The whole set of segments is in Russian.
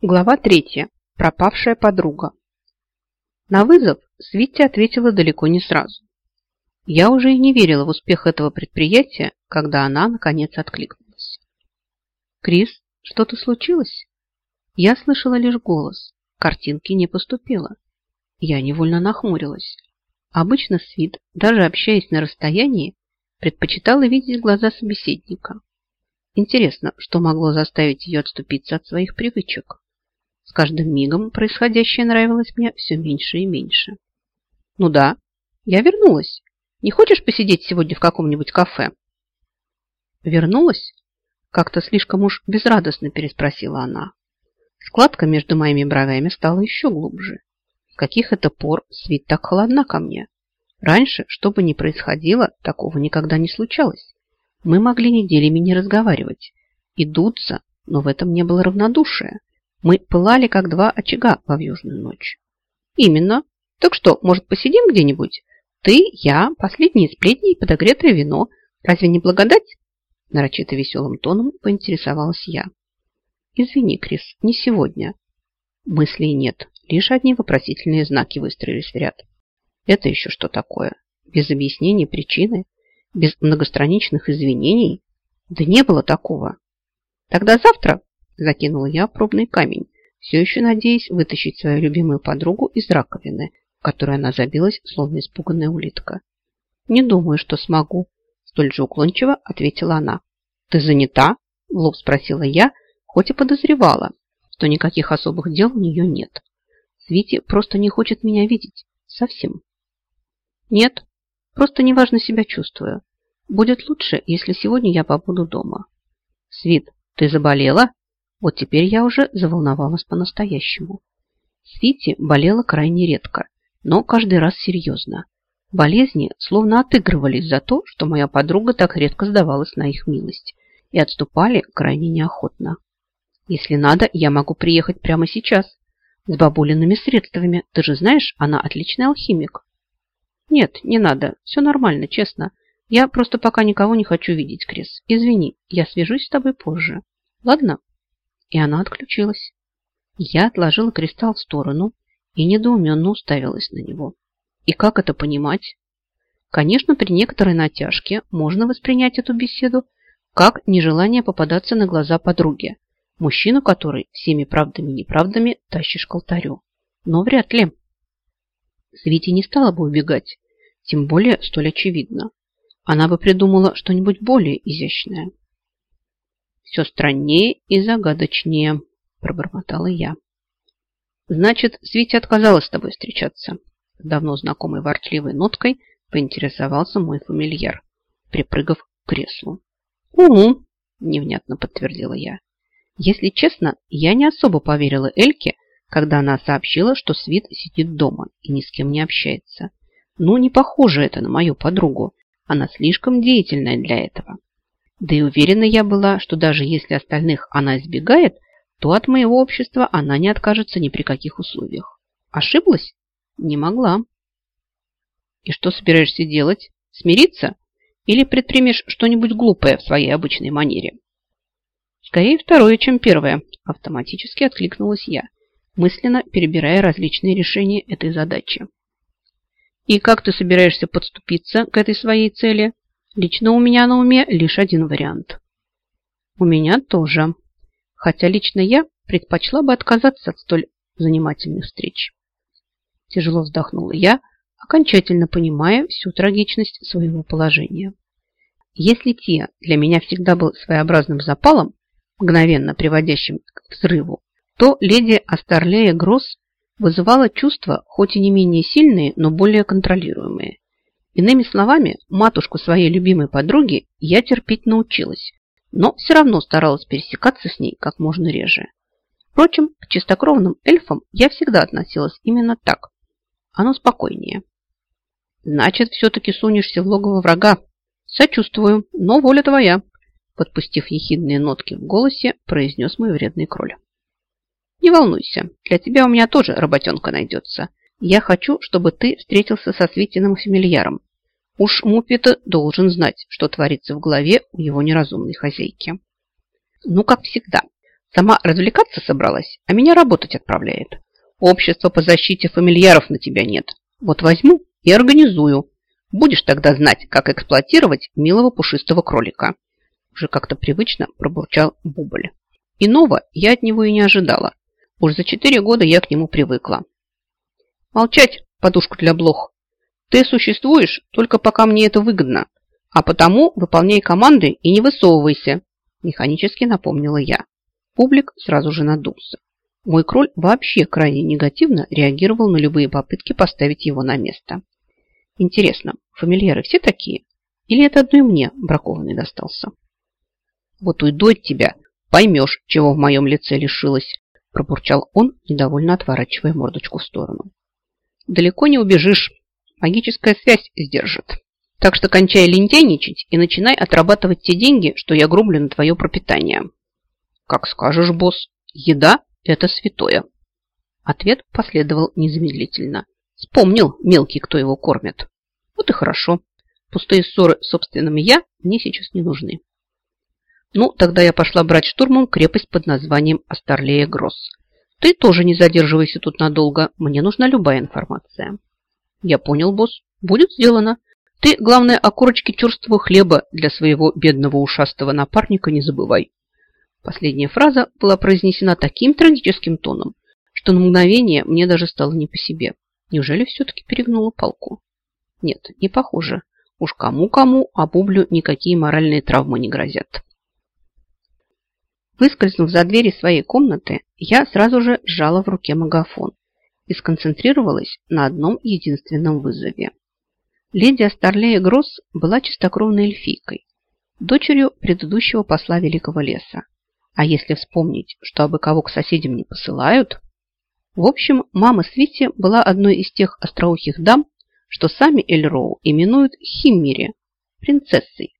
Глава третья. Пропавшая подруга. На вызов Свитти ответила далеко не сразу. Я уже и не верила в успех этого предприятия, когда она, наконец, откликнулась. «Крис, что-то случилось?» Я слышала лишь голос. Картинки не поступило. Я невольно нахмурилась. Обычно Свит, даже общаясь на расстоянии, предпочитала видеть глаза собеседника. Интересно, что могло заставить ее отступиться от своих привычек? С каждым мигом происходящее нравилось мне все меньше и меньше. Ну да, я вернулась. Не хочешь посидеть сегодня в каком-нибудь кафе? Вернулась? Как-то слишком уж безрадостно переспросила она. Складка между моими бровями стала еще глубже. С каких это пор Свит так холодна ко мне? Раньше, что бы ни происходило, такого никогда не случалось. Мы могли неделями не разговаривать и дуться, но в этом не было равнодушия. Мы пылали, как два очага во вьюжную ночь. Именно. Так что, может, посидим где-нибудь? Ты, я, последние сплетни и подогретое вино. Разве не благодать? Нарочито веселым тоном поинтересовалась я. Извини, Крис, не сегодня. Мыслей нет, лишь одни вопросительные знаки выстроились в ряд. Это еще что такое? Без объяснения причины? Без многостраничных извинений? Да не было такого. Тогда завтра Закинула я пробный камень, все еще надеясь вытащить свою любимую подругу из раковины, в которой она забилась, словно испуганная улитка. «Не думаю, что смогу», – столь же уклончиво ответила она. «Ты занята?» – лоб спросила я, хоть и подозревала, что никаких особых дел у нее нет. Свити просто не хочет меня видеть. Совсем. Нет, просто неважно себя чувствую. Будет лучше, если сегодня я побуду дома. Свит, ты заболела? Вот теперь я уже заволновалась по-настоящему. Свити болела крайне редко, но каждый раз серьезно. Болезни словно отыгрывались за то, что моя подруга так редко сдавалась на их милость и отступали крайне неохотно. Если надо, я могу приехать прямо сейчас с бабулиными средствами. Ты же знаешь, она отличный алхимик. Нет, не надо. Все нормально, честно. Я просто пока никого не хочу видеть, Крис. Извини, я свяжусь с тобой позже. Ладно? И она отключилась. Я отложила кристалл в сторону и недоуменно уставилась на него. И как это понимать? Конечно, при некоторой натяжке можно воспринять эту беседу как нежелание попадаться на глаза подруге, мужчину который всеми правдами и неправдами тащишь к алтарю. Но вряд ли. Свити не стала бы убегать, тем более столь очевидно. Она бы придумала что-нибудь более изящное. Все страннее и загадочнее, пробормотала я. Значит, Свитя отказалась с тобой встречаться. Давно знакомой ворчливой ноткой поинтересовался мой фамильяр, припрыгав к креслу. Угу, невнятно подтвердила я. Если честно, я не особо поверила Эльке, когда она сообщила, что Свит сидит дома и ни с кем не общается. Ну, не похоже это на мою подругу. Она слишком деятельная для этого. Да и уверена я была, что даже если остальных она избегает, то от моего общества она не откажется ни при каких условиях. Ошиблась? Не могла. И что собираешься делать? Смириться? Или предпримешь что-нибудь глупое в своей обычной манере? Скорее второе, чем первое, автоматически откликнулась я, мысленно перебирая различные решения этой задачи. И как ты собираешься подступиться к этой своей цели? Лично у меня на уме лишь один вариант. У меня тоже. Хотя лично я предпочла бы отказаться от столь занимательных встреч. Тяжело вздохнула я, окончательно понимая всю трагичность своего положения. Если Тия для меня всегда был своеобразным запалом, мгновенно приводящим к взрыву, то леди Астарлея Гросс вызывала чувства, хоть и не менее сильные, но более контролируемые. Иными словами, матушку своей любимой подруги я терпеть научилась, но все равно старалась пересекаться с ней как можно реже. Впрочем, к чистокровным эльфам я всегда относилась именно так. Оно спокойнее. Значит, все-таки сунешься в логово врага. Сочувствую, но воля твоя, подпустив ехидные нотки в голосе, произнес мой вредный кроль. Не волнуйся, для тебя у меня тоже работенка найдется. Я хочу, чтобы ты встретился со Светиным фамильяром Уж Муппет должен знать, что творится в голове у его неразумной хозяйки. Ну, как всегда, Сама развлекаться собралась, а меня работать отправляет. Общество по защите фамильяров на тебя нет. Вот возьму и организую. Будешь тогда знать, как эксплуатировать милого пушистого кролика. Уже как-то привычно пробурчал Бубль. Иного я от него и не ожидала. Уж за четыре года я к нему привыкла. Молчать, подушку для блох. Ты существуешь только пока мне это выгодно. А потому выполняй команды и не высовывайся, механически напомнила я. Публик сразу же надулся. Мой кроль вообще крайне негативно реагировал на любые попытки поставить его на место. Интересно, фамильяры все такие? Или это одной мне бракованный достался? Вот уйду от тебя, поймешь, чего в моем лице лишилась, пробурчал он, недовольно отворачивая мордочку в сторону. Далеко не убежишь, магическая связь сдержит. Так что кончай лентяйничать и начинай отрабатывать те деньги, что я грублю на твое пропитание. Как скажешь, босс. Еда – это святое. Ответ последовал незамедлительно. Вспомнил мелкий, кто его кормит. Вот и хорошо. Пустые ссоры с собственным «я» мне сейчас не нужны. Ну, тогда я пошла брать штурмом крепость под названием Астарлея Гросс. Ты тоже не задерживайся тут надолго. Мне нужна любая информация. Я понял, босс. Будет сделано. Ты, главное, о корочке черствого хлеба для своего бедного ушастого напарника не забывай. Последняя фраза была произнесена таким трагическим тоном, что на мгновение мне даже стало не по себе. Неужели все-таки перегнула палку? Нет, не похоже. Уж кому-кому, а Бублю никакие моральные травмы не грозят. Выскользнув за двери своей комнаты, я сразу же сжала в руке магафон и сконцентрировалась на одном единственном вызове. Леди Астарлея Гросс была чистокровной эльфийкой, дочерью предыдущего посла Великого Леса. А если вспомнить, что абы кого к соседям не посылают... В общем, мама Свити была одной из тех остроухих дам, что сами Эльроу именуют Химмери, принцессой.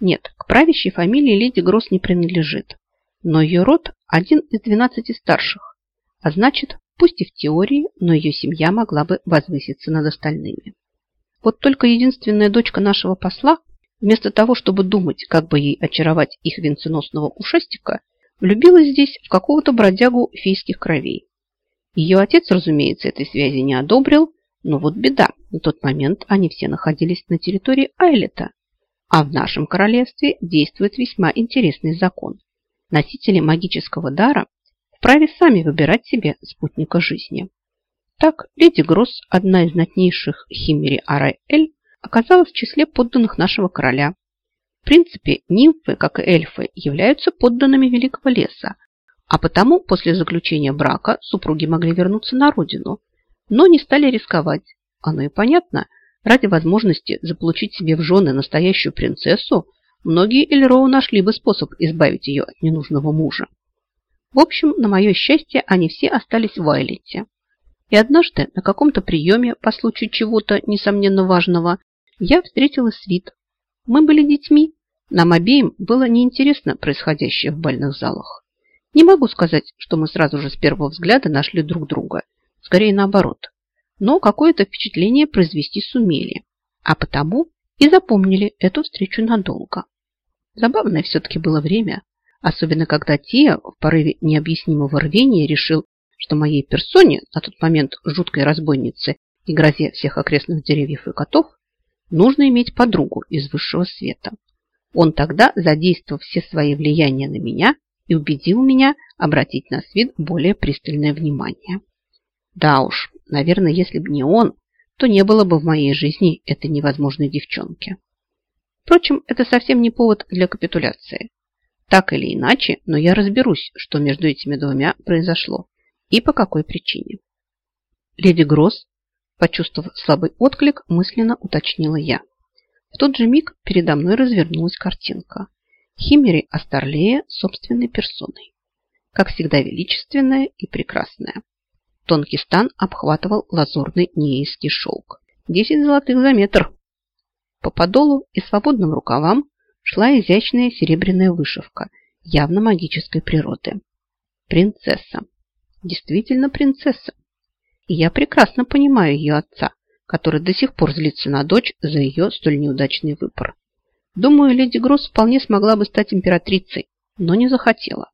Нет, к правящей фамилии леди Гросс не принадлежит, но ее род один из двенадцати старших, а значит, пусть и в теории, но ее семья могла бы возвыситься над остальными. Вот только единственная дочка нашего посла, вместо того, чтобы думать, как бы ей очаровать их венценосного ушастика, влюбилась здесь в какого-то бродягу фейских кровей. Ее отец, разумеется, этой связи не одобрил, но вот беда, на тот момент они все находились на территории Айлета, а в нашем королевстве действует весьма интересный закон. Носители магического дара вправе сами выбирать себе спутника жизни. Так, леди Гросс, одна из знатнейших химери Арай-Эль, оказалась в числе подданных нашего короля. В принципе, нимфы, как и эльфы, являются подданными Великого леса, а потому после заключения брака супруги могли вернуться на родину, но не стали рисковать. Оно и понятно, ради возможности заполучить себе в жены настоящую принцессу, многие Эльроу нашли бы способ избавить ее от ненужного мужа. В общем, на мое счастье, они все остались в Айлете. И однажды на каком-то приеме по случаю чего-то, несомненно, важного, я встретила Свит. Мы были детьми. Нам обеим было неинтересно происходящее в бальных залах. Не могу сказать, что мы сразу же с первого взгляда нашли друг друга. Скорее наоборот. Но какое-то впечатление произвести сумели. А потому и запомнили эту встречу надолго. Забавное все-таки было время, особенно когда Тия в порыве необъяснимого рвения решил, что моей персоне, на тот момент жуткой разбойнице и грозе всех окрестных деревьев и котов, нужно иметь подругу из высшего света. Он тогда, задействовав все свои влияния на меня, и убедил меня обратить на свет более пристальное внимание. Да уж, наверное, если бы не он, то не было бы в моей жизни этой невозможной девчонки. Впрочем, это совсем не повод для капитуляции. Так или иначе, но я разберусь, что между этими двумя произошло и по какой причине. Леди Гросс, почувствовав слабый отклик, мысленно уточнила я. В тот же миг передо мной развернулась картинка. Химери Астарлея собственной персоной. Как всегда величественная и прекрасная. Тонкий стан обхватывал лазурный неийский шелк. Десять золотых за метр. По подолу и свободным рукавам шла изящная серебряная вышивка, явно магической природы. Принцесса. Действительно принцесса. И я прекрасно понимаю ее отца, который до сих пор злится на дочь за ее столь неудачный выбор. Думаю, леди Гросс вполне смогла бы стать императрицей, но не захотела.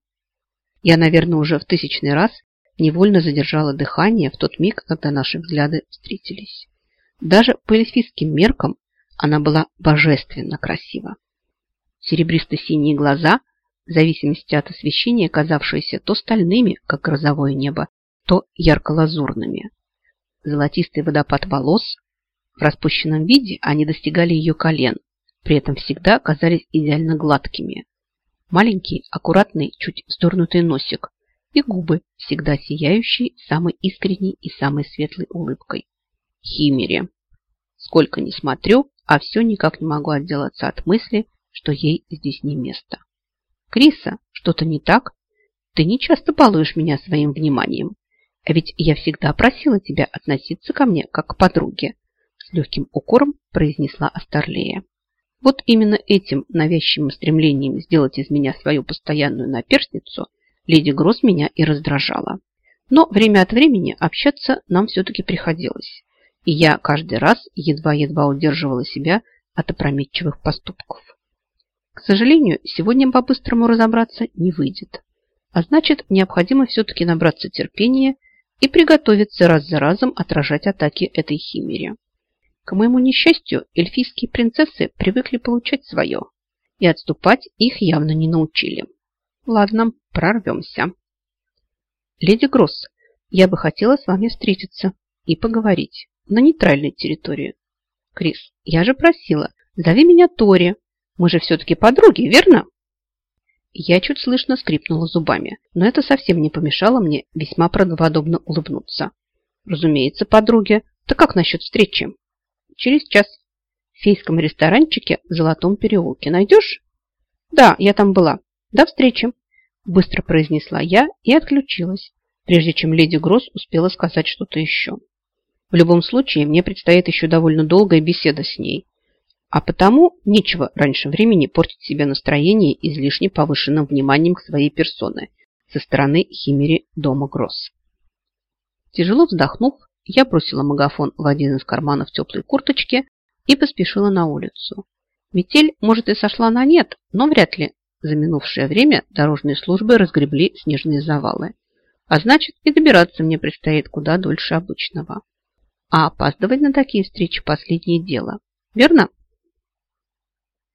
Я, наверное, уже в тысячный раз невольно задержала дыхание в тот миг, когда наши взгляды встретились. Даже по эльфийским меркам она была божественно красива. Серебристо-синие глаза, в зависимости от освещения, казавшиеся то стальными, как грозовое небо, то ярко-лазурными. Золотистый водопад волос. В распущенном виде они достигали ее колен, при этом всегда казались идеально гладкими. Маленький, аккуратный, чуть вздернутый носик и губы, всегда сияющие самой искренней и самой светлой улыбкой. Химере. Сколько ни смотрю, а все никак не могу отделаться от мысли, что ей здесь не место. Криса, что-то не так? Ты не часто балуешь меня своим вниманием. А ведь я всегда просила тебя относиться ко мне как к подруге. С легким укором произнесла Астарлея. Вот именно этим навязчивым стремлением сделать из меня свою постоянную наперстницу леди Гросс меня и раздражала. Но время от времени общаться нам все-таки приходилось. И я каждый раз едва-едва удерживала себя от опрометчивых поступков. К сожалению, сегодня по-быстрому разобраться не выйдет. А значит, необходимо все-таки набраться терпения и приготовиться раз за разом отражать атаки этой химере. К моему несчастью, эльфийские принцессы привыкли получать свое, и отступать их явно не научили. Ладно, прорвемся. Леди Гросс, я бы хотела с вами встретиться и поговорить на нейтральной территории. Крис, я же просила, зови меня Тори. Мы же все-таки подруги, верно? Я чуть слышно скрипнула зубами, но это совсем не помешало мне весьма правдоподобно улыбнуться. Разумеется, подруги. Так как насчет встречи? Через час. В фейском ресторанчике в Золотом переулке. Найдешь? Да, я там была. До встречи. Быстро произнесла я и отключилась, прежде чем леди Гросс успела сказать что-то еще. В любом случае, мне предстоит еще довольно долгая беседа с ней, а потому нечего раньше времени портить себе настроение излишне повышенным вниманием к своей персоне со стороны химери дома Гросс. Тяжело вздохнув, я бросила магафон в один из карманов теплой курточки и поспешила на улицу. Метель, может, и сошла на нет, но вряд ли за минувшее время дорожные службы разгребли снежные завалы. А значит, и добираться мне предстоит куда дольше обычного. А опаздывать на такие встречи – последнее дело. Верно?